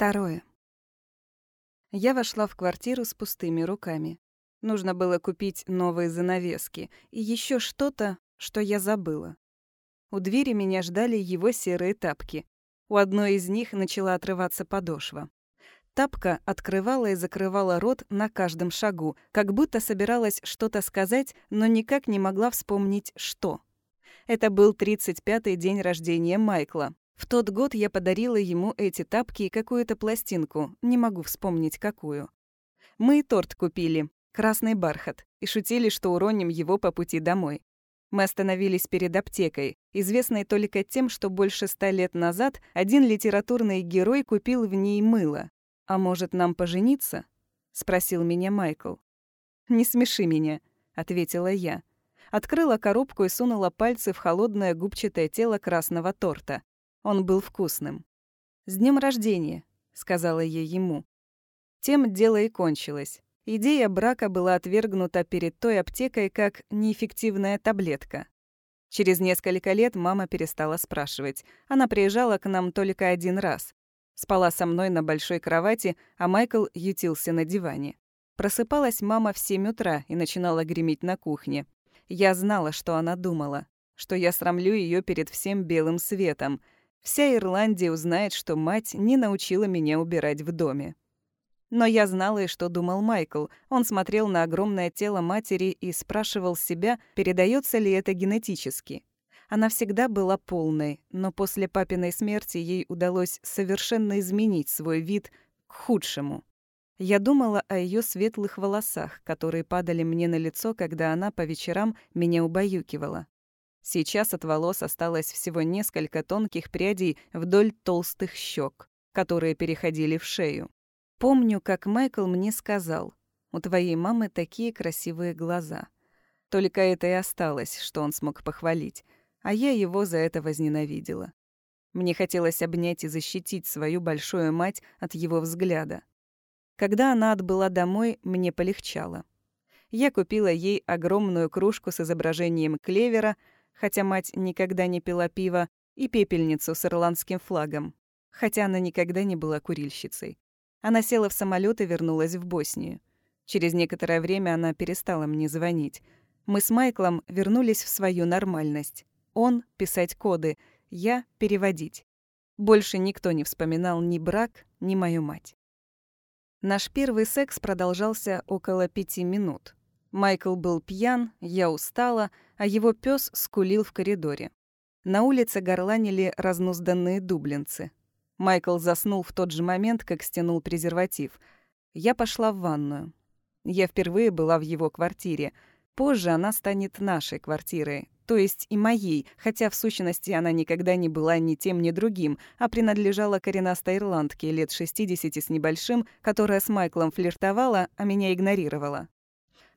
Второе. Я вошла в квартиру с пустыми руками. Нужно было купить новые занавески и еще что-то, что я забыла. У двери меня ждали его серые тапки. У одной из них начала отрываться подошва. Тапка открывала и закрывала рот на каждом шагу, как будто собиралась что-то сказать, но никак не могла вспомнить, что. Это был 35-й день рождения Майкла. В тот год я подарила ему эти тапки и какую-то пластинку, не могу вспомнить какую. Мы и торт купили, красный бархат, и шутили, что уроним его по пути домой. Мы остановились перед аптекой, известной только тем, что больше ста лет назад один литературный герой купил в ней мыло. «А может, нам пожениться?» — спросил меня Майкл. «Не смеши меня», — ответила я. Открыла коробку и сунула пальцы в холодное губчатое тело красного торта. Он был вкусным. «С днем рождения», — сказала я ему. Тем дело и кончилось. Идея брака была отвергнута перед той аптекой как неэффективная таблетка. Через несколько лет мама перестала спрашивать. Она приезжала к нам только один раз. Спала со мной на большой кровати, а Майкл ютился на диване. Просыпалась мама в 7 утра и начинала греметь на кухне. Я знала, что она думала, что я срамлю ее перед всем белым светом — Вся Ирландия узнает, что мать не научила меня убирать в доме. Но я знала и что думал Майкл. Он смотрел на огромное тело матери и спрашивал себя, передается ли это генетически. Она всегда была полной, но после папиной смерти ей удалось совершенно изменить свой вид к худшему. Я думала о ее светлых волосах, которые падали мне на лицо, когда она по вечерам меня убаюкивала. Сейчас от волос осталось всего несколько тонких прядей вдоль толстых щек, которые переходили в шею. Помню, как Майкл мне сказал, «У твоей мамы такие красивые глаза». Только это и осталось, что он смог похвалить, а я его за это возненавидела. Мне хотелось обнять и защитить свою большую мать от его взгляда. Когда она отбыла домой, мне полегчало. Я купила ей огромную кружку с изображением клевера, хотя мать никогда не пила пиво, и пепельницу с ирландским флагом, хотя она никогда не была курильщицей. Она села в самолет и вернулась в Боснию. Через некоторое время она перестала мне звонить. Мы с Майклом вернулись в свою нормальность. Он — писать коды, я — переводить. Больше никто не вспоминал ни брак, ни мою мать. Наш первый секс продолжался около пяти минут. Майкл был пьян, я устала, а его пес скулил в коридоре. На улице горланили разнузданные дублинцы. Майкл заснул в тот же момент, как стянул презерватив. Я пошла в ванную. Я впервые была в его квартире. Позже она станет нашей квартирой, то есть и моей, хотя в сущности она никогда не была ни тем, ни другим, а принадлежала коренастой ирландке лет 60 с небольшим, которая с Майклом флиртовала, а меня игнорировала.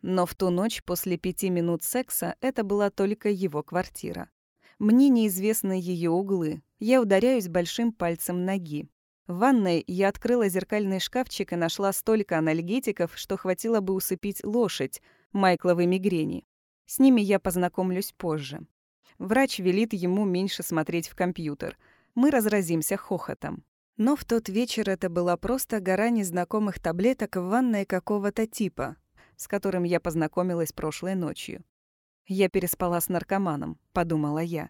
Но в ту ночь после пяти минут секса это была только его квартира. Мне неизвестны ее углы. Я ударяюсь большим пальцем ноги. В ванной я открыла зеркальный шкафчик и нашла столько анальгетиков, что хватило бы усыпить лошадь Майкловой мигрени. С ними я познакомлюсь позже. Врач велит ему меньше смотреть в компьютер. Мы разразимся хохотом. Но в тот вечер это была просто гора незнакомых таблеток в ванной какого-то типа, с которым я познакомилась прошлой ночью. «Я переспала с наркоманом», — подумала я.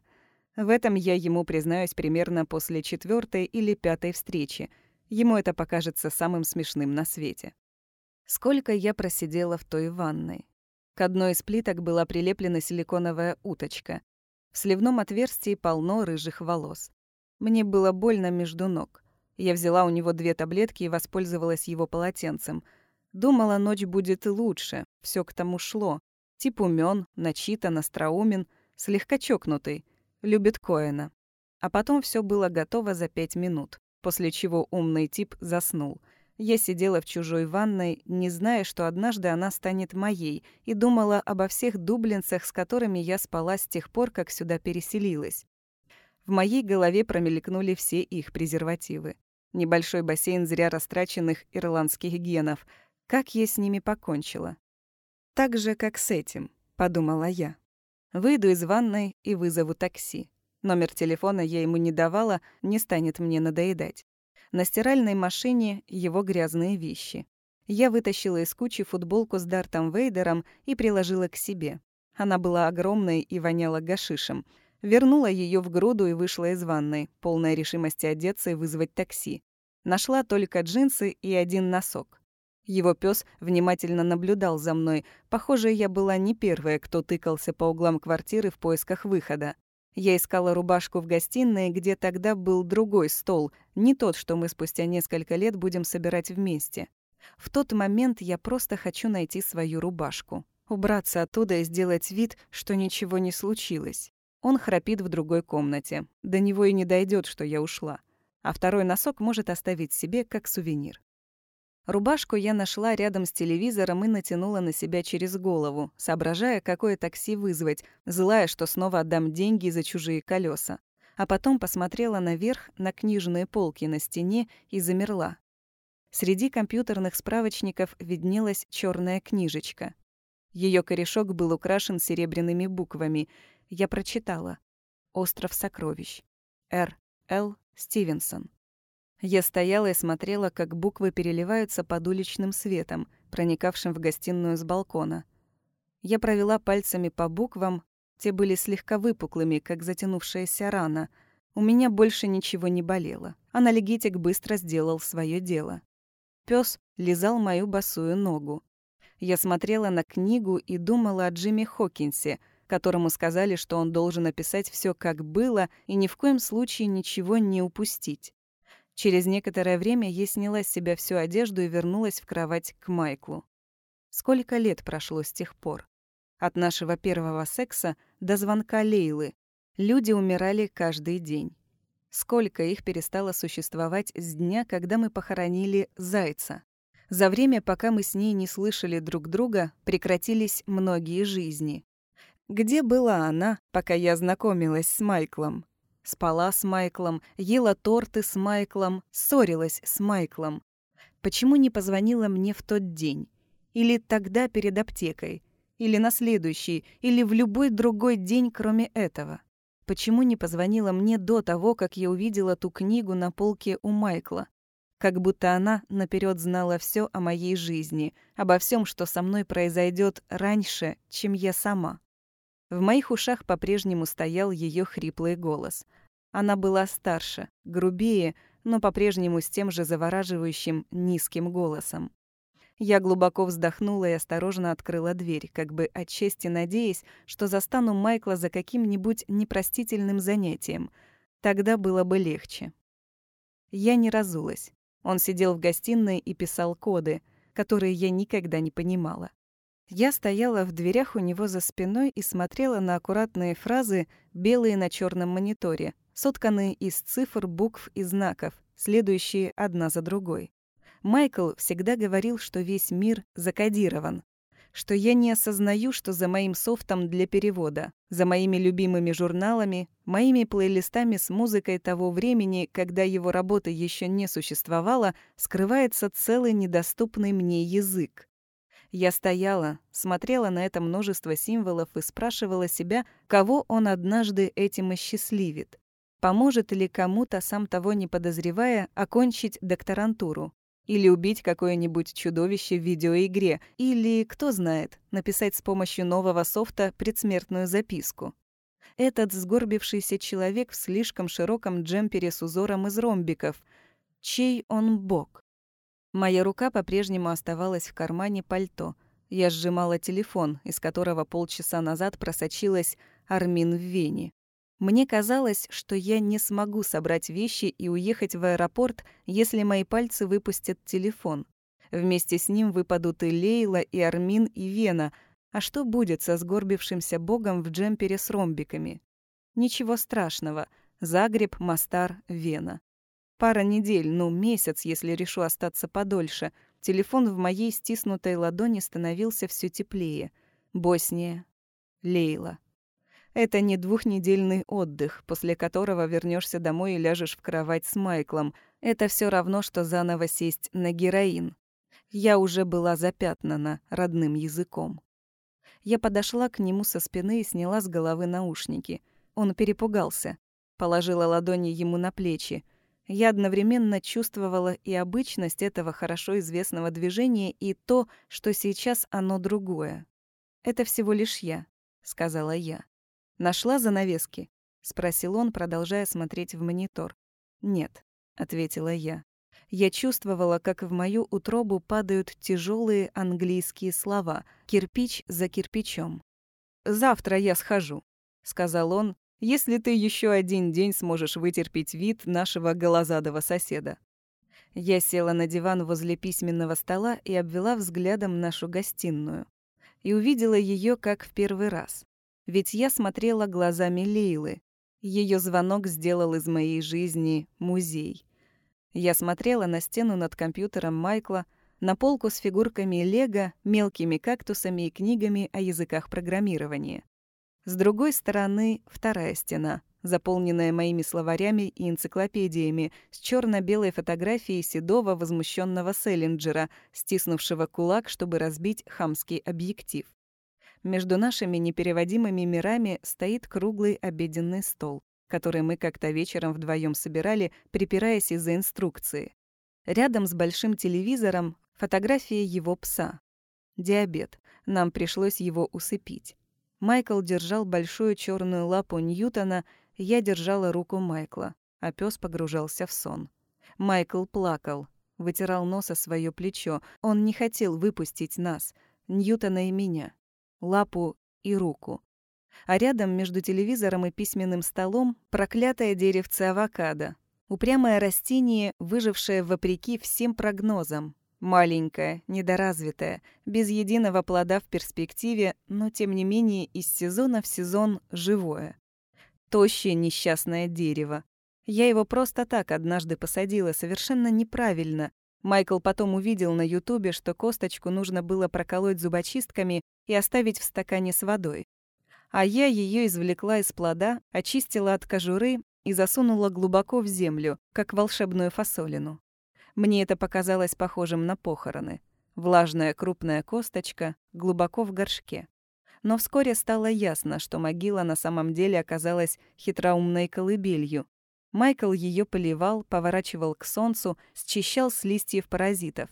В этом я ему признаюсь примерно после четвертой или пятой встречи. Ему это покажется самым смешным на свете. Сколько я просидела в той ванной. К одной из плиток была прилеплена силиконовая уточка. В сливном отверстии полно рыжих волос. Мне было больно между ног. Я взяла у него две таблетки и воспользовалась его полотенцем — Думала, ночь будет лучше, все к тому шло. Тип умен, начитан, остроумен, слегка чокнутый, любит Коэна. А потом все было готово за пять минут, после чего умный тип заснул. Я сидела в чужой ванной, не зная, что однажды она станет моей, и думала обо всех дублинцах, с которыми я спала с тех пор, как сюда переселилась. В моей голове промелькнули все их презервативы. Небольшой бассейн зря растраченных ирландских генов — как я с ними покончила. Так же, как с этим, подумала я. Выйду из ванной и вызову такси. Номер телефона я ему не давала, не станет мне надоедать. На стиральной машине его грязные вещи. Я вытащила из кучи футболку с Дартом Вейдером и приложила к себе. Она была огромной и воняла гашишем. Вернула ее в груду и вышла из ванной, полная решимости одеться и вызвать такси. Нашла только джинсы и один носок. Его пес внимательно наблюдал за мной. Похоже, я была не первая, кто тыкался по углам квартиры в поисках выхода. Я искала рубашку в гостиной, где тогда был другой стол, не тот, что мы спустя несколько лет будем собирать вместе. В тот момент я просто хочу найти свою рубашку. Убраться оттуда и сделать вид, что ничего не случилось. Он храпит в другой комнате. До него и не дойдет, что я ушла. А второй носок может оставить себе как сувенир. Рубашку я нашла рядом с телевизором и натянула на себя через голову, соображая, какое такси вызвать, злая, что снова отдам деньги за чужие колеса. А потом посмотрела наверх на книжные полки на стене и замерла. Среди компьютерных справочников виднелась черная книжечка. Ее корешок был украшен серебряными буквами. Я прочитала. «Остров сокровищ». Р. Л. Стивенсон. Я стояла и смотрела, как буквы переливаются под уличным светом, проникавшим в гостиную с балкона. Я провела пальцами по буквам, те были слегка выпуклыми, как затянувшаяся рана. У меня больше ничего не болело. Аналитик быстро сделал свое дело. Пёс лизал мою босую ногу. Я смотрела на книгу и думала о Джимми Хокинсе, которому сказали, что он должен описать все, как было, и ни в коем случае ничего не упустить. Через некоторое время я сняла с себя всю одежду и вернулась в кровать к Майклу. Сколько лет прошло с тех пор? От нашего первого секса до звонка Лейлы. Люди умирали каждый день. Сколько их перестало существовать с дня, когда мы похоронили Зайца. За время, пока мы с ней не слышали друг друга, прекратились многие жизни. Где была она, пока я знакомилась с Майклом? Спала с Майклом, ела торты с Майклом, ссорилась с Майклом. Почему не позвонила мне в тот день? Или тогда перед аптекой? Или на следующий? Или в любой другой день, кроме этого? Почему не позвонила мне до того, как я увидела ту книгу на полке у Майкла? Как будто она наперед знала все о моей жизни, обо всем, что со мной произойдет раньше, чем я сама. В моих ушах по-прежнему стоял ее хриплый голос. Она была старше, грубее, но по-прежнему с тем же завораживающим низким голосом. Я глубоко вздохнула и осторожно открыла дверь, как бы отчасти надеясь, что застану Майкла за каким-нибудь непростительным занятием. Тогда было бы легче. Я не разулась. Он сидел в гостиной и писал коды, которые я никогда не понимала. Я стояла в дверях у него за спиной и смотрела на аккуратные фразы, белые на черном мониторе, сотканные из цифр, букв и знаков, следующие одна за другой. Майкл всегда говорил, что весь мир закодирован, что я не осознаю, что за моим софтом для перевода, за моими любимыми журналами, моими плейлистами с музыкой того времени, когда его работа еще не существовала, скрывается целый недоступный мне язык. Я стояла, смотрела на это множество символов и спрашивала себя, кого он однажды этим осчастливит. Поможет ли кому-то, сам того не подозревая, окончить докторантуру? Или убить какое-нибудь чудовище в видеоигре. Или, кто знает, написать с помощью нового софта предсмертную записку. Этот сгорбившийся человек в слишком широком джемпере с узором из ромбиков. Чей он бог? Моя рука по-прежнему оставалась в кармане пальто. Я сжимала телефон, из которого полчаса назад просочилась Армин в Вене. Мне казалось, что я не смогу собрать вещи и уехать в аэропорт, если мои пальцы выпустят телефон. Вместе с ним выпадут и Лейла, и Армин, и Вена. А что будет со сгорбившимся богом в джемпере с ромбиками? Ничего страшного. Загреб, Мастар, Вена. Пара недель, ну, месяц, если решу остаться подольше. Телефон в моей стиснутой ладони становился все теплее. Босния. Лейла. Это не двухнедельный отдых, после которого вернешься домой и ляжешь в кровать с Майклом. Это все равно, что заново сесть на героин. Я уже была запятнана родным языком. Я подошла к нему со спины и сняла с головы наушники. Он перепугался. Положила ладони ему на плечи. Я одновременно чувствовала и обычность этого хорошо известного движения, и то, что сейчас оно другое. «Это всего лишь я», — сказала я. «Нашла занавески?» — спросил он, продолжая смотреть в монитор. «Нет», — ответила я. Я чувствовала, как в мою утробу падают тяжелые английские слова, кирпич за кирпичом. «Завтра я схожу», — сказал он, если ты еще один день сможешь вытерпеть вид нашего голозадого соседа. Я села на диван возле письменного стола и обвела взглядом нашу гостиную. И увидела ее как в первый раз. Ведь я смотрела глазами Лейлы. Ее звонок сделал из моей жизни музей. Я смотрела на стену над компьютером Майкла, на полку с фигурками лего, мелкими кактусами и книгами о языках программирования. С другой стороны — вторая стена, заполненная моими словарями и энциклопедиями, с черно белой фотографией седого возмущенного Селлинджера, стиснувшего кулак, чтобы разбить хамский объектив. Между нашими непереводимыми мирами стоит круглый обеденный стол, который мы как-то вечером вдвоем собирали, припираясь из-за инструкции. Рядом с большим телевизором фотография его пса. Диабет. Нам пришлось его усыпить. Майкл держал большую черную лапу Ньютона, я держала руку Майкла, а пес погружался в сон. Майкл плакал, вытирал нос о свое плечо. Он не хотел выпустить нас, Ньютона и меня, лапу и руку. А рядом между телевизором и письменным столом проклятое деревце авокадо. Упрямое растение, выжившее вопреки всем прогнозам, Маленькая, недоразвитая, без единого плода в перспективе, но тем не менее из сезона в сезон живое. Тощее несчастное дерево. Я его просто так однажды посадила, совершенно неправильно. Майкл потом увидел на ютубе, что косточку нужно было проколоть зубочистками и оставить в стакане с водой. А я ее извлекла из плода, очистила от кожуры и засунула глубоко в землю, как волшебную фасолину. Мне это показалось похожим на похороны. Влажная крупная косточка глубоко в горшке. Но вскоре стало ясно, что могила на самом деле оказалась хитроумной колыбелью. Майкл ее поливал, поворачивал к солнцу, счищал с листьев паразитов.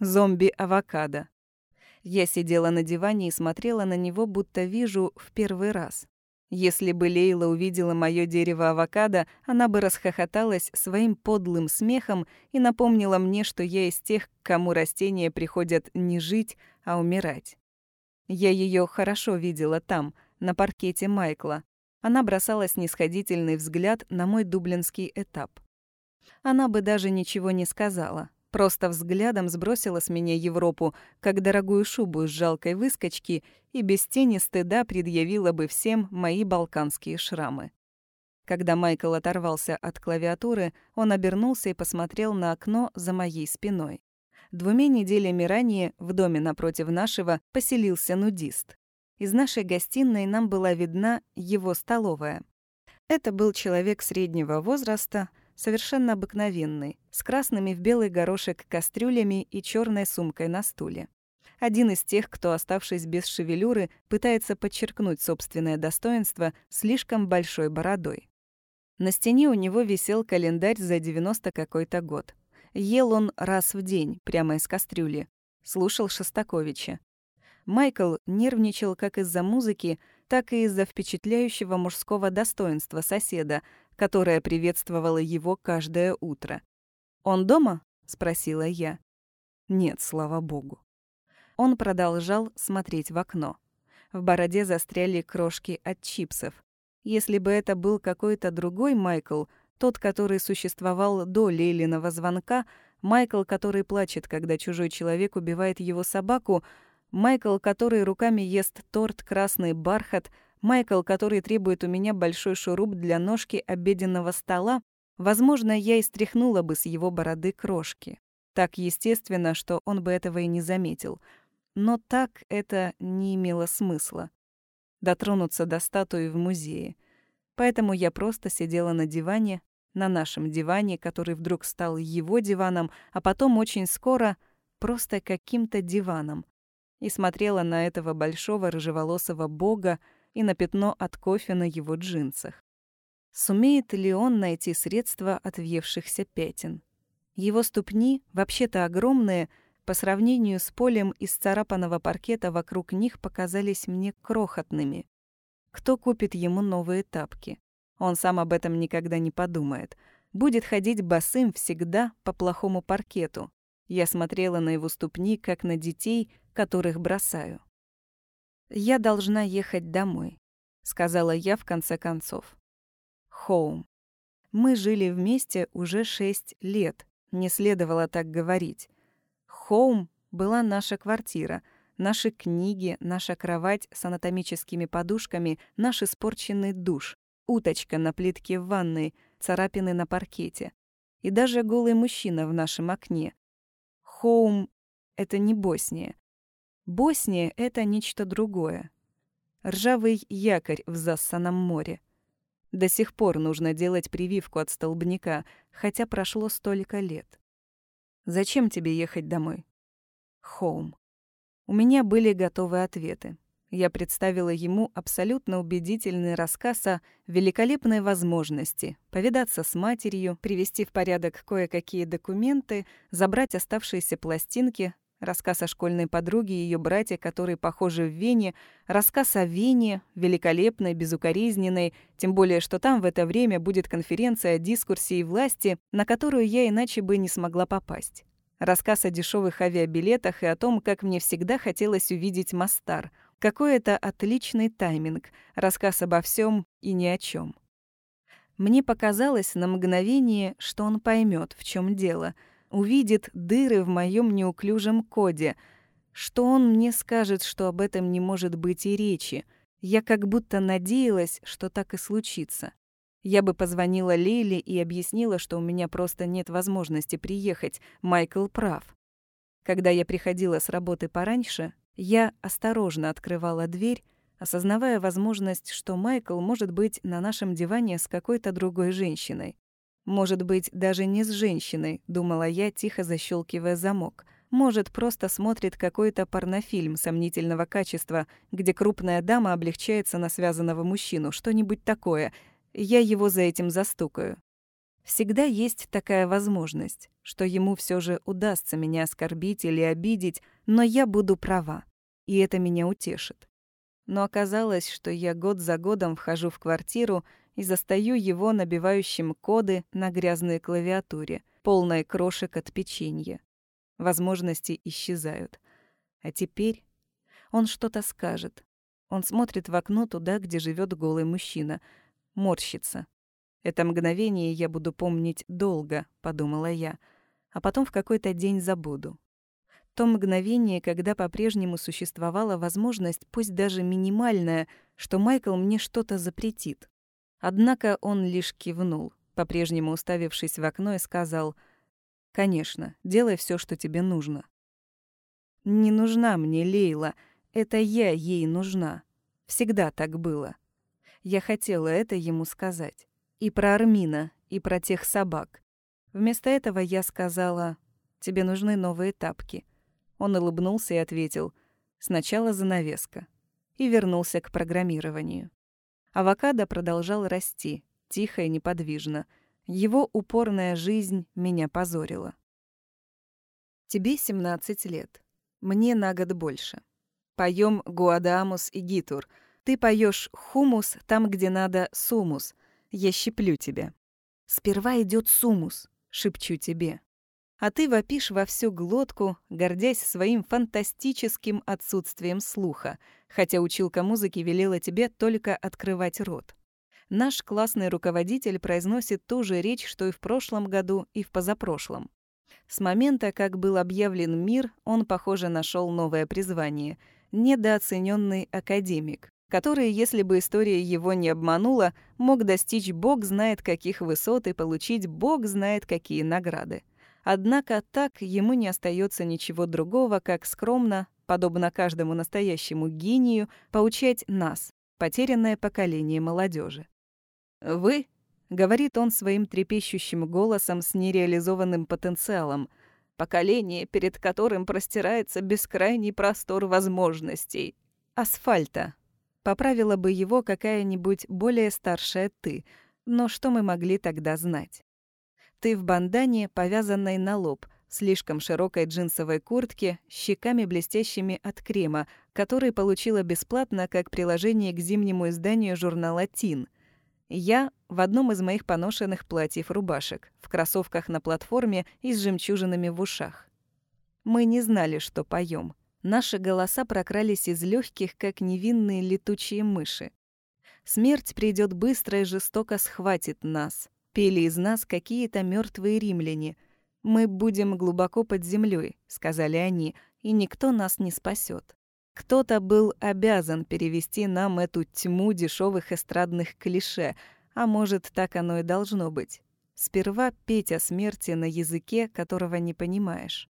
Зомби-авокадо. Я сидела на диване и смотрела на него, будто вижу в первый раз. Если бы Лейла увидела мое дерево авокадо, она бы расхохоталась своим подлым смехом и напомнила мне, что я из тех, кому растения приходят не жить, а умирать. Я ее хорошо видела там, на паркете Майкла. Она бросала снисходительный взгляд на мой дублинский этап. Она бы даже ничего не сказала, Просто взглядом сбросила с меня Европу, как дорогую шубу с жалкой выскочки, и без тени стыда предъявила бы всем мои балканские шрамы. Когда Майкл оторвался от клавиатуры, он обернулся и посмотрел на окно за моей спиной. Двумя неделями ранее в доме напротив нашего поселился нудист. Из нашей гостиной нам была видна его столовая. Это был человек среднего возраста, совершенно обыкновенный, с красными в белый горошек кастрюлями и черной сумкой на стуле. Один из тех, кто, оставшись без шевелюры, пытается подчеркнуть собственное достоинство слишком большой бородой. На стене у него висел календарь за 90 какой-то год. Ел он раз в день, прямо из кастрюли. Слушал Шостаковича. Майкл нервничал как из-за музыки, так и из-за впечатляющего мужского достоинства соседа, которая приветствовала его каждое утро. «Он дома?» — спросила я. «Нет, слава богу». Он продолжал смотреть в окно. В бороде застряли крошки от чипсов. Если бы это был какой-то другой Майкл, тот, который существовал до Лейлиного звонка, Майкл, который плачет, когда чужой человек убивает его собаку, Майкл, который руками ест торт «Красный бархат», Майкл, который требует у меня большой шуруп для ножки обеденного стола, возможно, я и стряхнула бы с его бороды крошки. Так естественно, что он бы этого и не заметил. Но так это не имело смысла. Дотронуться до статуи в музее. Поэтому я просто сидела на диване, на нашем диване, который вдруг стал его диваном, а потом очень скоро просто каким-то диваном, и смотрела на этого большого рыжеволосого бога, и на пятно от кофе на его джинсах. Сумеет ли он найти средства от въевшихся пятен? Его ступни, вообще-то огромные, по сравнению с полем из царапанного паркета вокруг них показались мне крохотными. Кто купит ему новые тапки? Он сам об этом никогда не подумает. Будет ходить босым всегда по плохому паркету. Я смотрела на его ступни, как на детей, которых бросаю. «Я должна ехать домой», — сказала я в конце концов. «Хоум». Мы жили вместе уже шесть лет, не следовало так говорить. «Хоум» была наша квартира — Наши книги, наша кровать с анатомическими подушками, наш испорченный душ, уточка на плитке в ванной, царапины на паркете. И даже голый мужчина в нашем окне. Хоум — это не Босния. Босния — это нечто другое. Ржавый якорь в зассанном море. До сих пор нужно делать прививку от столбняка, хотя прошло столько лет. Зачем тебе ехать домой? Хоум. У меня были готовы ответы. Я представила ему абсолютно убедительный рассказ о великолепной возможности повидаться с матерью, привести в порядок кое-какие документы, забрать оставшиеся пластинки, рассказ о школьной подруге и ее брате, которые похожи в Вене, рассказ о Вене, великолепной, безукоризненной, тем более, что там в это время будет конференция о дискурсе и власти, на которую я иначе бы не смогла попасть. Рассказ о дешевых авиабилетах и о том, как мне всегда хотелось увидеть Мастар. Какой это отличный тайминг. Рассказ обо всем и ни о чем. Мне показалось на мгновение, что он поймет, в чем дело, увидит дыры в моем неуклюжем коде, что он мне скажет, что об этом не может быть и речи. Я как будто надеялась, что так и случится. Я бы позвонила Лейле и объяснила, что у меня просто нет возможности приехать. Майкл прав. Когда я приходила с работы пораньше, я осторожно открывала дверь, осознавая возможность, что Майкл может быть на нашем диване с какой-то другой женщиной. Может быть, даже не с женщиной, думала я, тихо защелкивая замок. Может, просто смотрит какой-то порнофильм сомнительного качества, где крупная дама облегчается на связанного мужчину, что-нибудь такое, я его за этим застукаю. Всегда есть такая возможность, что ему все же удастся меня оскорбить или обидеть, но я буду права, и это меня утешит. Но оказалось, что я год за годом вхожу в квартиру и застаю его набивающим коды на грязной клавиатуре, полной крошек от печенья. Возможности исчезают. А теперь он что-то скажет. Он смотрит в окно туда, где живет голый мужчина — морщится. Это мгновение я буду помнить долго, подумала я, а потом в какой-то день забуду. То мгновение, когда по-прежнему существовала возможность, пусть даже минимальная, что Майкл мне что-то запретит. Однако он лишь кивнул, по-прежнему уставившись в окно, и сказал «Конечно, делай все, что тебе нужно». «Не нужна мне Лейла, это я ей нужна. Всегда так было. Я хотела это ему сказать. И про Армина, и про тех собак. Вместо этого я сказала, «Тебе нужны новые тапки». Он улыбнулся и ответил, «Сначала занавеска». И вернулся к программированию. Авокадо продолжал расти, тихо и неподвижно. Его упорная жизнь меня позорила. Тебе 17 лет. Мне на год больше. Поем Гуадамус и Гитур — ты поешь хумус там, где надо сумус. Я щиплю тебя. Сперва идет сумус, шепчу тебе. А ты вопишь во всю глотку, гордясь своим фантастическим отсутствием слуха, хотя училка музыки велела тебе только открывать рот. Наш классный руководитель произносит ту же речь, что и в прошлом году, и в позапрошлом. С момента, как был объявлен мир, он, похоже, нашел новое призвание — недооцененный академик который, если бы история его не обманула, мог достичь бог знает каких высот и получить бог знает какие награды. Однако так ему не остается ничего другого, как скромно, подобно каждому настоящему гению, поучать нас, потерянное поколение молодежи. «Вы», — говорит он своим трепещущим голосом с нереализованным потенциалом, «поколение, перед которым простирается бескрайний простор возможностей. Асфальта, Поправила бы его какая-нибудь более старшая «ты». Но что мы могли тогда знать? Ты в бандане, повязанной на лоб, слишком широкой джинсовой куртке, щеками блестящими от крема, который получила бесплатно как приложение к зимнему изданию журнала «Тин». Я в одном из моих поношенных платьев-рубашек, в кроссовках на платформе и с жемчужинами в ушах. Мы не знали, что поем. Наши голоса прокрались из легких, как невинные летучие мыши. Смерть придет быстро и жестоко схватит нас. Пели из нас какие-то мертвые римляне. Мы будем глубоко под землей, сказали они, и никто нас не спасет. Кто-то был обязан перевести нам эту тьму дешевых эстрадных клише, а может, так оно и должно быть. Сперва петь о смерти на языке, которого не понимаешь.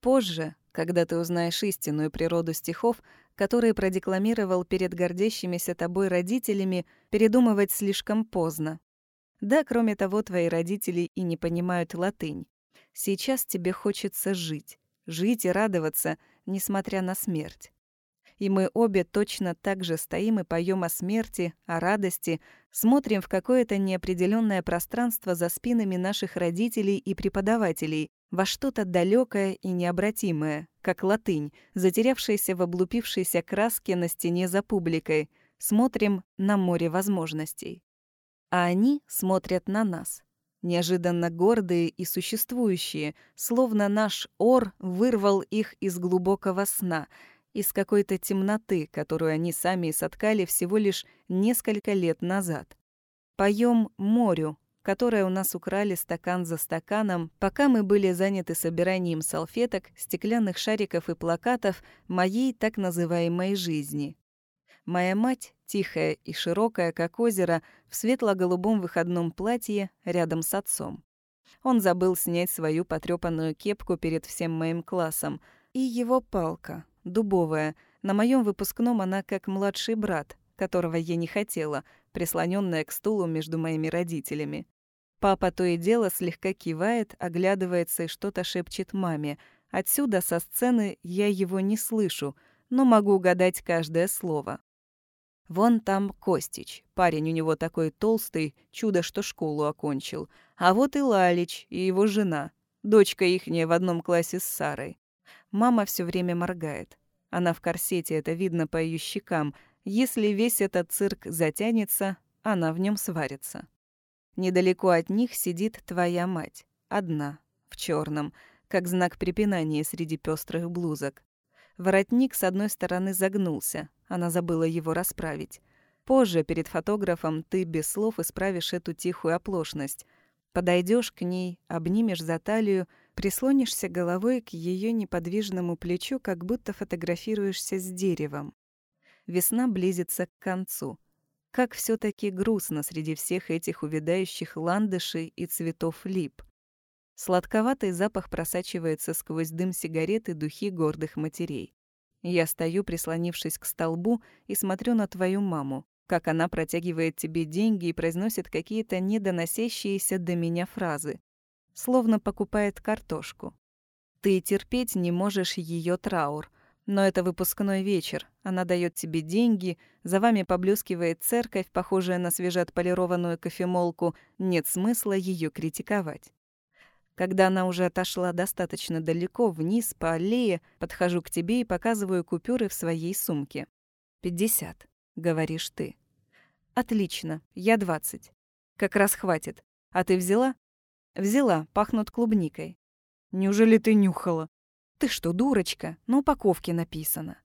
Позже, когда ты узнаешь истинную природу стихов, которые продекламировал перед гордящимися тобой родителями, передумывать слишком поздно. Да, кроме того, твои родители и не понимают латынь. Сейчас тебе хочется жить. Жить и радоваться, несмотря на смерть. И мы обе точно так же стоим и поем о смерти, о радости, смотрим в какое-то неопределенное пространство за спинами наших родителей и преподавателей, во что-то далекое и необратимое, как латынь, затерявшаяся в облупившейся краске на стене за публикой. Смотрим на море возможностей. А они смотрят на нас. Неожиданно гордые и существующие, словно наш ор вырвал их из глубокого сна, из какой-то темноты, которую они сами соткали всего лишь несколько лет назад. Поем морю, которое у нас украли стакан за стаканом, пока мы были заняты собиранием салфеток, стеклянных шариков и плакатов моей так называемой жизни. Моя мать, тихая и широкая, как озеро, в светло-голубом выходном платье рядом с отцом. Он забыл снять свою потрёпанную кепку перед всем моим классом. И его палка, дубовая. На моем выпускном она как младший брат, которого я не хотела, прислоненная к стулу между моими родителями. Папа то и дело слегка кивает, оглядывается и что-то шепчет маме. Отсюда, со сцены, я его не слышу, но могу угадать каждое слово. Вон там Костич. Парень у него такой толстый, чудо, что школу окончил. А вот и Лалич, и его жена. Дочка ихняя в одном классе с Сарой. Мама все время моргает. Она в корсете, это видно по ее щекам. Если весь этот цирк затянется, она в нем сварится. Недалеко от них сидит твоя мать, одна, в черном, как знак препинания среди пестрых блузок. Воротник с одной стороны загнулся, она забыла его расправить. Позже перед фотографом ты без слов исправишь эту тихую оплошность. Подойдешь к ней, обнимешь за талию, прислонишься головой к ее неподвижному плечу, как будто фотографируешься с деревом. Весна близится к концу. Как все таки грустно среди всех этих увядающих ландышей и цветов лип. Сладковатый запах просачивается сквозь дым сигарет и духи гордых матерей. Я стою, прислонившись к столбу, и смотрю на твою маму, как она протягивает тебе деньги и произносит какие-то недоносящиеся до меня фразы. Словно покупает картошку. Ты терпеть не можешь ее траур, но это выпускной вечер. Она дает тебе деньги, за вами поблескивает церковь, похожая на свежеотполированную кофемолку. Нет смысла ее критиковать. Когда она уже отошла достаточно далеко вниз по аллее, подхожу к тебе и показываю купюры в своей сумке. «Пятьдесят», — говоришь ты. «Отлично, я двадцать. Как раз хватит. А ты взяла?» «Взяла, пахнут клубникой». «Неужели ты нюхала?» «Ты что, дурочка? На упаковке написано».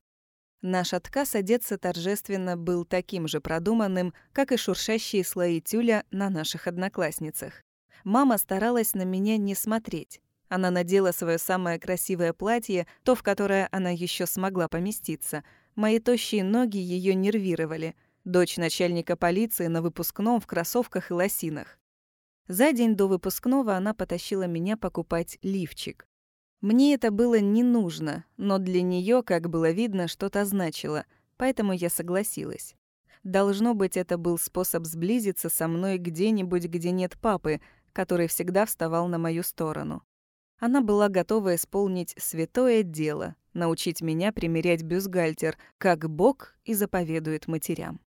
Наш отказ одеться торжественно был таким же продуманным, как и шуршащие слои тюля на наших одноклассницах. Мама старалась на меня не смотреть. Она надела свое самое красивое платье, то, в которое она еще смогла поместиться. Мои тощие ноги ее нервировали. Дочь начальника полиции на выпускном в кроссовках и лосинах. За день до выпускного она потащила меня покупать лифчик. Мне это было не нужно, но для нее, как было видно, что-то значило, поэтому я согласилась. Должно быть, это был способ сблизиться со мной где-нибудь, где нет папы, который всегда вставал на мою сторону. Она была готова исполнить святое дело, научить меня примерять бюстгальтер, как Бог и заповедует матерям.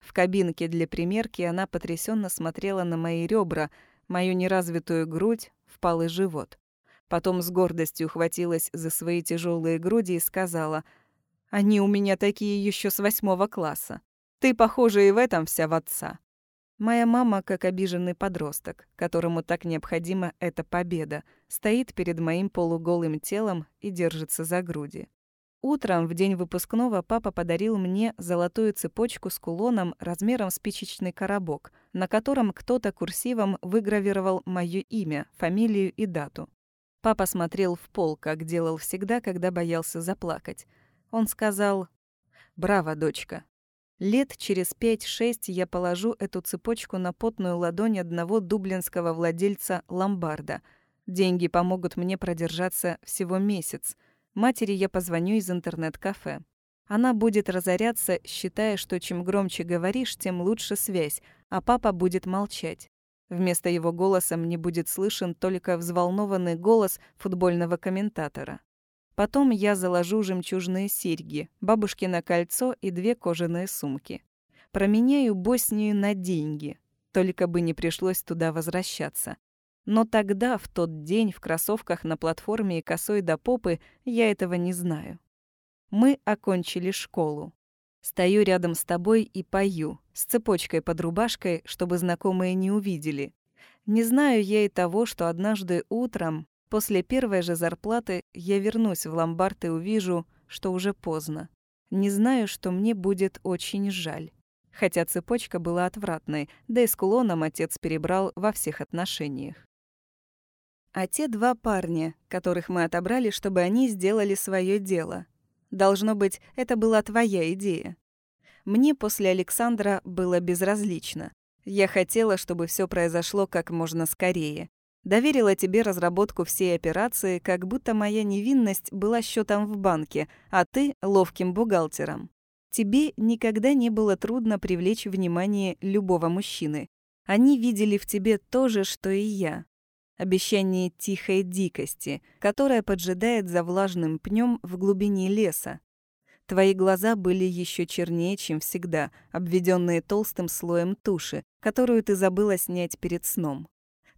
В кабинке для примерки она потрясенно смотрела на мои ребра, мою неразвитую грудь, впалый живот. Потом с гордостью ухватилась за свои тяжелые груди и сказала, «Они у меня такие еще с восьмого класса. Ты, похожа, и в этом вся в отца». Моя мама, как обиженный подросток, которому так необходима эта победа, стоит перед моим полуголым телом и держится за груди. Утром, в день выпускного, папа подарил мне золотую цепочку с кулоном размером спичечный коробок, на котором кто-то курсивом выгравировал моё имя, фамилию и дату. Папа смотрел в пол, как делал всегда, когда боялся заплакать. Он сказал «Браво, дочка, Лет через пять-шесть я положу эту цепочку на потную ладонь одного дублинского владельца ломбарда. Деньги помогут мне продержаться всего месяц. Матери я позвоню из интернет-кафе. Она будет разоряться, считая, что чем громче говоришь, тем лучше связь, а папа будет молчать. Вместо его голоса мне будет слышен только взволнованный голос футбольного комментатора. Потом я заложу жемчужные серьги, бабушкино кольцо и две кожаные сумки. Променяю Боснию на деньги, только бы не пришлось туда возвращаться. Но тогда, в тот день, в кроссовках на платформе и косой до попы, я этого не знаю. Мы окончили школу. Стою рядом с тобой и пою, с цепочкой под рубашкой, чтобы знакомые не увидели. Не знаю я и того, что однажды утром После первой же зарплаты я вернусь в ломбард и увижу, что уже поздно. Не знаю, что мне будет очень жаль. Хотя цепочка была отвратной, да и с кулоном отец перебрал во всех отношениях. А те два парня, которых мы отобрали, чтобы они сделали свое дело. Должно быть, это была твоя идея. Мне после Александра было безразлично. Я хотела, чтобы все произошло как можно скорее. Доверила тебе разработку всей операции, как будто моя невинность была счетом в банке, а ты — ловким бухгалтером. Тебе никогда не было трудно привлечь внимание любого мужчины. Они видели в тебе то же, что и я. Обещание тихой дикости, которая поджидает за влажным пнем в глубине леса. Твои глаза были еще чернее, чем всегда, обведенные толстым слоем туши, которую ты забыла снять перед сном.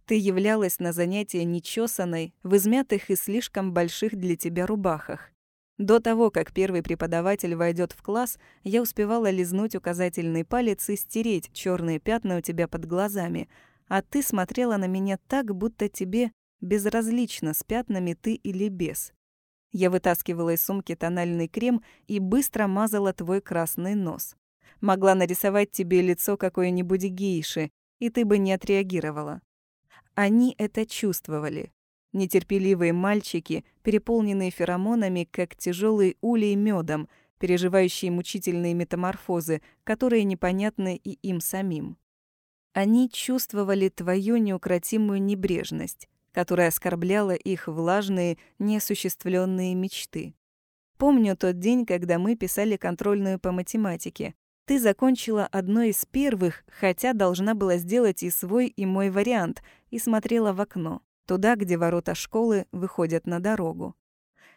Ты являлась на занятия нечесанной, в измятых и слишком больших для тебя рубахах. До того, как первый преподаватель войдет в класс, я успевала лизнуть указательный палец и стереть черные пятна у тебя под глазами, а ты смотрела на меня так, будто тебе безразлично, с пятнами ты или без. Я вытаскивала из сумки тональный крем и быстро мазала твой красный нос. Могла нарисовать тебе лицо какой-нибудь гейши, и ты бы не отреагировала. Они это чувствовали. Нетерпеливые мальчики, переполненные феромонами, как тяжелый улей медом, переживающие мучительные метаморфозы, которые непонятны и им самим. Они чувствовали твою неукротимую небрежность, которая оскорбляла их влажные, неосуществленные мечты. Помню тот день, когда мы писали контрольную по математике. Ты закончила одно из первых, хотя должна была сделать и свой, и мой вариант, и смотрела в окно, туда, где ворота школы выходят на дорогу.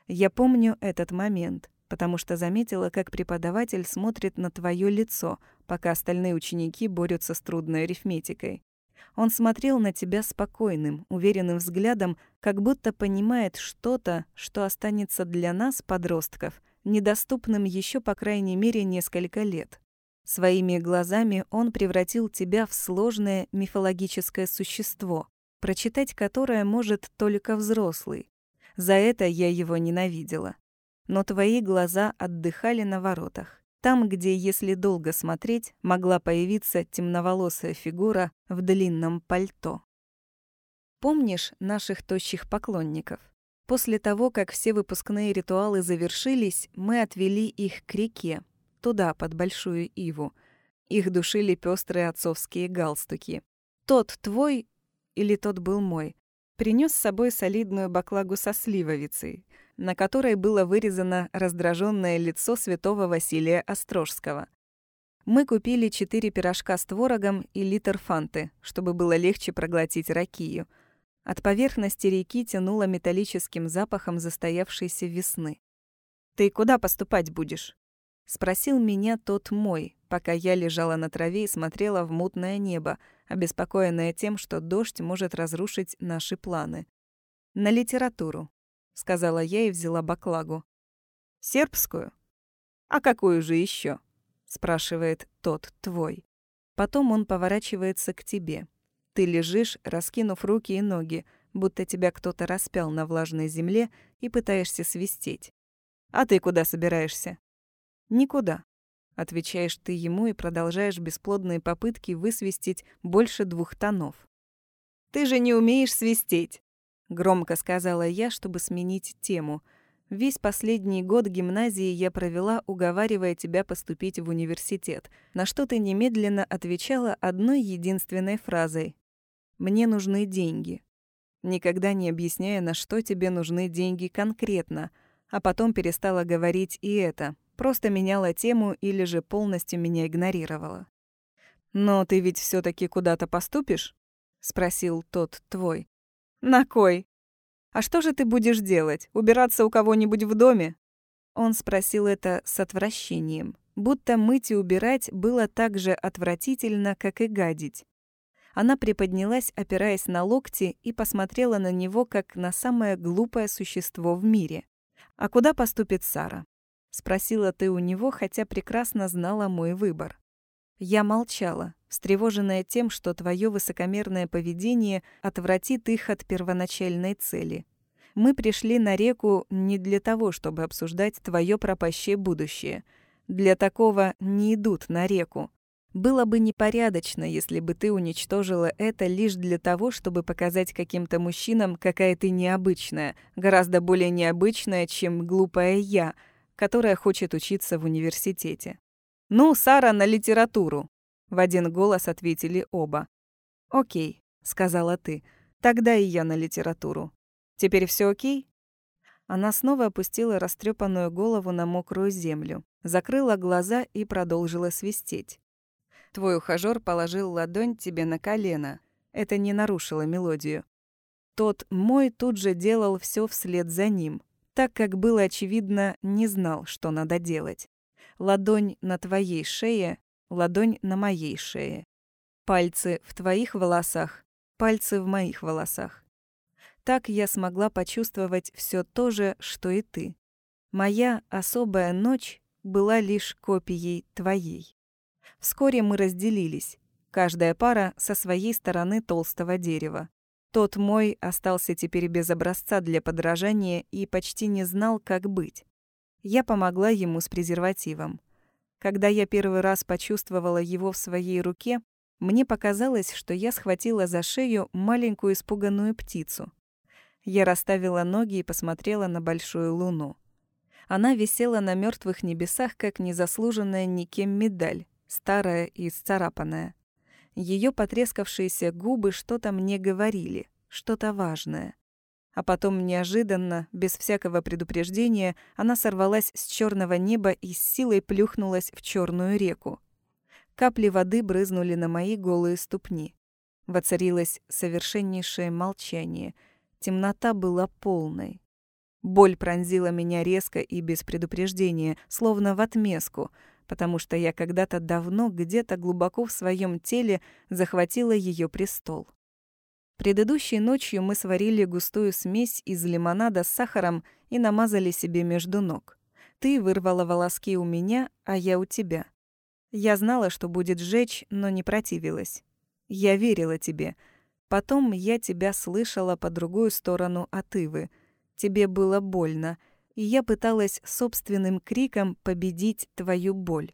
Я помню этот момент, потому что заметила, как преподаватель смотрит на твое лицо, пока остальные ученики борются с трудной арифметикой. Он смотрел на тебя спокойным, уверенным взглядом, как будто понимает что-то, что останется для нас, подростков, недоступным еще по крайней мере несколько лет. Своими глазами он превратил тебя в сложное мифологическое существо, прочитать которое может только взрослый. За это я его ненавидела. Но твои глаза отдыхали на воротах. Там, где, если долго смотреть, могла появиться темноволосая фигура в длинном пальто. Помнишь наших тощих поклонников? После того, как все выпускные ритуалы завершились, мы отвели их к реке, туда, под большую иву. Их душили пестрые отцовские галстуки. Тот твой, или тот был мой, принес с собой солидную баклагу со сливовицей, на которой было вырезано раздраженное лицо святого Василия Острожского. Мы купили четыре пирожка с творогом и литр фанты, чтобы было легче проглотить ракию. От поверхности реки тянуло металлическим запахом застоявшейся весны. «Ты куда поступать будешь?» Спросил меня тот мой, пока я лежала на траве и смотрела в мутное небо, обеспокоенная тем, что дождь может разрушить наши планы. «На литературу», — сказала я и взяла баклагу. «Сербскую? А какую же еще? спрашивает тот твой. Потом он поворачивается к тебе. Ты лежишь, раскинув руки и ноги, будто тебя кто-то распял на влажной земле и пытаешься свистеть. «А ты куда собираешься?» «Никуда», — отвечаешь ты ему и продолжаешь бесплодные попытки высвистеть больше двух тонов. «Ты же не умеешь свистеть!» — громко сказала я, чтобы сменить тему. Весь последний год гимназии я провела, уговаривая тебя поступить в университет, на что ты немедленно отвечала одной единственной фразой. «Мне нужны деньги». Никогда не объясняя, на что тебе нужны деньги конкретно — а потом перестала говорить и это, просто меняла тему или же полностью меня игнорировала. «Но ты ведь все таки куда-то поступишь?» — спросил тот твой. «На кой? А что же ты будешь делать? Убираться у кого-нибудь в доме?» Он спросил это с отвращением, будто мыть и убирать было так же отвратительно, как и гадить. Она приподнялась, опираясь на локти, и посмотрела на него, как на самое глупое существо в мире. «А куда поступит Сара?» — спросила ты у него, хотя прекрасно знала мой выбор. Я молчала, встревоженная тем, что твое высокомерное поведение отвратит их от первоначальной цели. Мы пришли на реку не для того, чтобы обсуждать твое пропащее будущее. Для такого не идут на реку. Было бы непорядочно, если бы ты уничтожила это лишь для того, чтобы показать каким-то мужчинам, какая ты необычная, гораздо более необычная, чем глупая я, которая хочет учиться в университете. «Ну, Сара, на литературу!» — в один голос ответили оба. «Окей», — сказала ты, — «тогда и я на литературу. Теперь все окей?» Она снова опустила растрепанную голову на мокрую землю, закрыла глаза и продолжила свистеть. Твой ухажёр положил ладонь тебе на колено. Это не нарушило мелодию. Тот мой тут же делал все вслед за ним, так как было очевидно, не знал, что надо делать. Ладонь на твоей шее, ладонь на моей шее. Пальцы в твоих волосах, пальцы в моих волосах. Так я смогла почувствовать все то же, что и ты. Моя особая ночь была лишь копией твоей. Вскоре мы разделились, каждая пара со своей стороны толстого дерева. Тот мой остался теперь без образца для подражания и почти не знал, как быть. Я помогла ему с презервативом. Когда я первый раз почувствовала его в своей руке, мне показалось, что я схватила за шею маленькую испуганную птицу. Я расставила ноги и посмотрела на большую луну. Она висела на мертвых небесах, как незаслуженная никем медаль старая и исцарапанная. Ее потрескавшиеся губы что-то мне говорили, что-то важное. А потом неожиданно, без всякого предупреждения, она сорвалась с черного неба и с силой плюхнулась в черную реку. Капли воды брызнули на мои голые ступни. Воцарилось совершеннейшее молчание. Темнота была полной. Боль пронзила меня резко и без предупреждения, словно в отместку — потому что я когда-то давно где-то глубоко в своем теле захватила ее престол. Предыдущей ночью мы сварили густую смесь из лимонада с сахаром и намазали себе между ног. Ты вырвала волоски у меня, а я у тебя. Я знала, что будет жечь, но не противилась. Я верила тебе. Потом я тебя слышала по другую сторону от Ивы. Тебе было больно — и я пыталась собственным криком победить твою боль.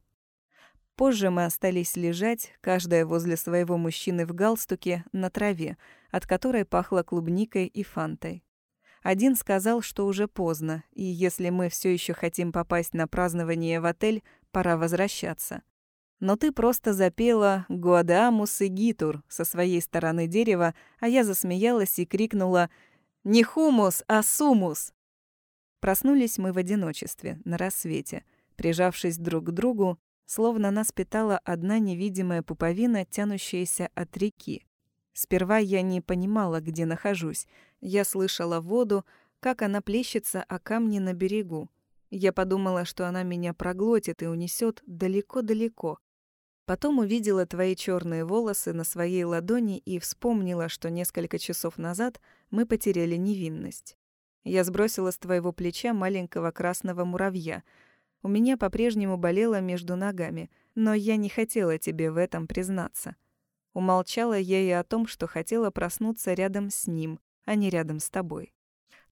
Позже мы остались лежать, каждая возле своего мужчины в галстуке, на траве, от которой пахло клубникой и фантой. Один сказал, что уже поздно, и если мы все еще хотим попасть на празднование в отель, пора возвращаться. Но ты просто запела «Гуадамус и Гитур» со своей стороны дерева, а я засмеялась и крикнула «Не хумус, а сумус!» Проснулись мы в одиночестве, на рассвете, прижавшись друг к другу, словно нас питала одна невидимая пуповина, тянущаяся от реки. Сперва я не понимала, где нахожусь. Я слышала воду, как она плещется о камни на берегу. Я подумала, что она меня проглотит и унесет далеко-далеко. Потом увидела твои черные волосы на своей ладони и вспомнила, что несколько часов назад мы потеряли невинность. Я сбросила с твоего плеча маленького красного муравья. У меня по-прежнему болело между ногами, но я не хотела тебе в этом признаться. Умолчала я и о том, что хотела проснуться рядом с ним, а не рядом с тобой.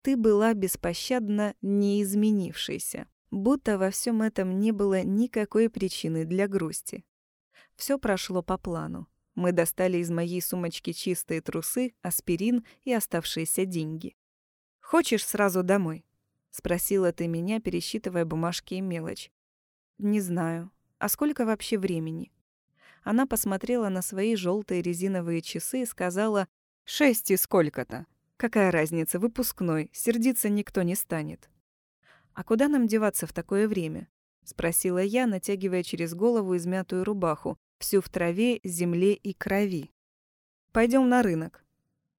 Ты была беспощадно неизменившейся, будто во всем этом не было никакой причины для грусти. Все прошло по плану. Мы достали из моей сумочки чистые трусы, аспирин и оставшиеся деньги. «Хочешь сразу домой?» — спросила ты меня, пересчитывая бумажки и мелочь. «Не знаю. А сколько вообще времени?» Она посмотрела на свои желтые резиновые часы и сказала «Шесть и сколько-то. Какая разница, выпускной, сердиться никто не станет». «А куда нам деваться в такое время?» — спросила я, натягивая через голову измятую рубаху, всю в траве, земле и крови. Пойдем на рынок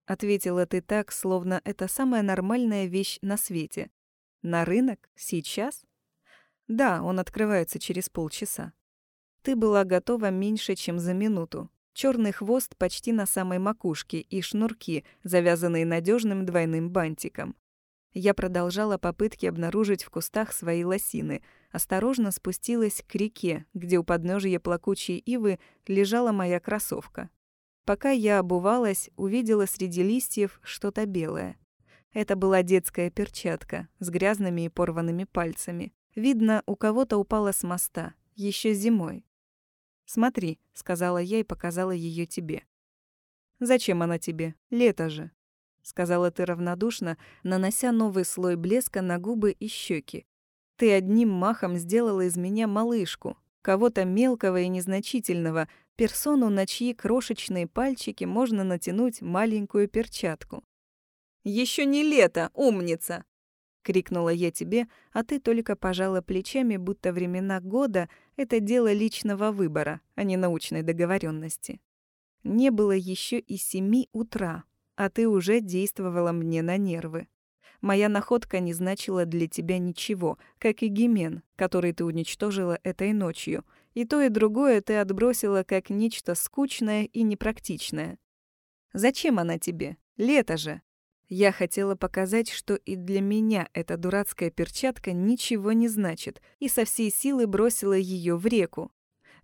ответила ты так, словно это самая нормальная вещь на свете. На рынок? Сейчас? Да, он открывается через полчаса. Ты была готова меньше, чем за минуту. Черный хвост почти на самой макушке и шнурки, завязанные надежным двойным бантиком. Я продолжала попытки обнаружить в кустах свои лосины, осторожно спустилась к реке, где у подножия плакучей ивы лежала моя кроссовка. Пока я обувалась, увидела среди листьев что-то белое. Это была детская перчатка с грязными и порванными пальцами. Видно, у кого-то упала с моста, еще зимой. «Смотри», — сказала я и показала ее тебе. «Зачем она тебе? Лето же», — сказала ты равнодушно, нанося новый слой блеска на губы и щеки. «Ты одним махом сделала из меня малышку, кого-то мелкого и незначительного, персону, на чьи крошечные пальчики можно натянуть маленькую перчатку. Еще не лето, умница!» — крикнула я тебе, а ты только пожала плечами, будто времена года — это дело личного выбора, а не научной договоренности. Не было еще и семи утра, а ты уже действовала мне на нервы. Моя находка не значила для тебя ничего, как и гимен, который ты уничтожила этой ночью — и то, и другое ты отбросила как нечто скучное и непрактичное. Зачем она тебе? Лето же. Я хотела показать, что и для меня эта дурацкая перчатка ничего не значит, и со всей силы бросила ее в реку.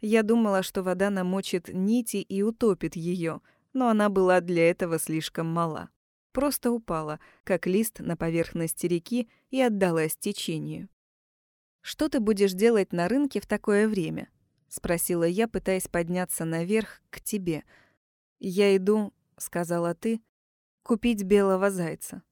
Я думала, что вода намочит нити и утопит ее, но она была для этого слишком мала. Просто упала, как лист на поверхности реки, и отдалась течению. Что ты будешь делать на рынке в такое время? Спросила я, пытаясь подняться наверх к тебе. Я иду, сказала ты, купить белого зайца.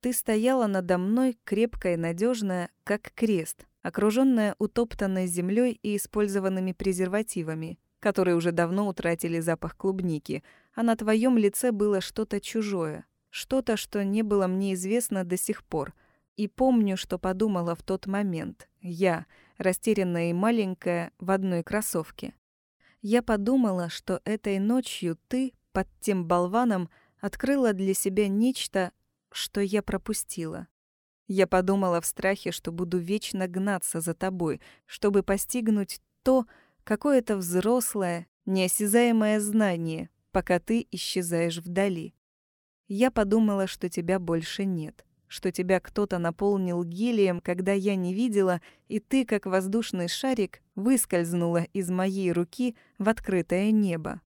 Ты стояла надо мной, крепкая и надежная, как крест, окруженная утоптанной землей и использованными презервативами, которые уже давно утратили запах клубники, а на твоем лице было что-то чужое, что-то, что не было мне известно до сих пор. И помню, что подумала в тот момент. Я, растерянная и маленькая, в одной кроссовке. Я подумала, что этой ночью ты, под тем болваном, открыла для себя нечто, что я пропустила. Я подумала в страхе, что буду вечно гнаться за тобой, чтобы постигнуть то, какое-то взрослое, неосязаемое знание, пока ты исчезаешь вдали. Я подумала, что тебя больше нет что тебя кто-то наполнил гелием, когда я не видела, и ты, как воздушный шарик, выскользнула из моей руки в открытое небо.